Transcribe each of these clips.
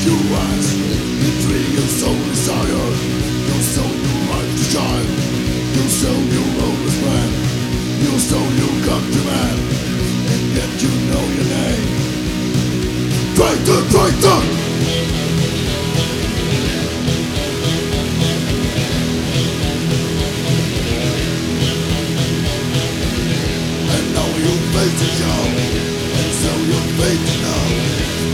your yet you know your! And to so you're made to know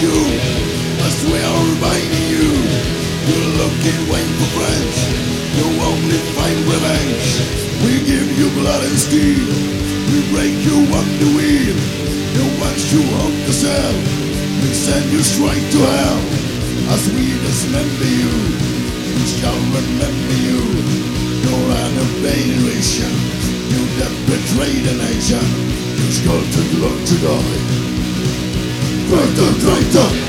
you As we are reminding you. You're looking, waiting for friends. You only find revenge. We give you blood and steel. We break you up the wheel The ones you hope to sell. We send you straight to hell. As we dismember you We shall remember you. You're an abomination You that betrayed a nation. You sculpted look to die Traitor, traitor!